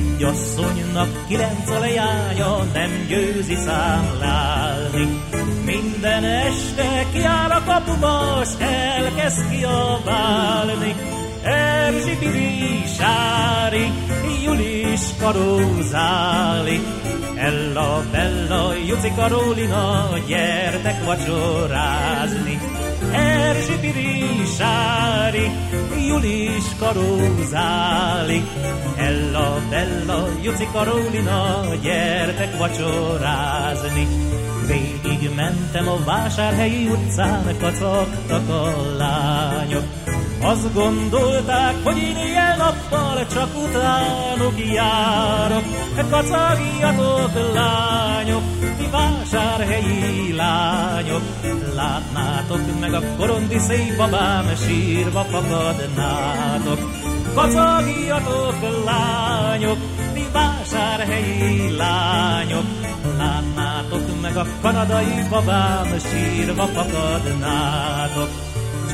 Egy asszonynak kilenc a leánya, nem győzi számlálni. Minden este kiáll a kapuba, s elkezd kiabálni. Erzsi, Biri, Sári, Julis, Karózáli. Ella, Bella, Juci, Karolina, gyertek vacsorázni. Erzsi, Biri, Sári, Julis, Karózáli. Ella, Bella, Juci, Karolina, gyertek vacsorázni. Végig mentem a vásárhelyi utcán, kacagtak a lányok. Azt gondolták, hogy én éjjel-nappal csak utánuk járok. Kacagjatok, lányok, ti vásárhelyi lányok. Látnátok meg a korondi szép babám, sírva fakadnátok. Kacagjatok, lányok, ti vásárhelyi lányok. Látnátok meg a kanadai babám, sírva fakadnátok.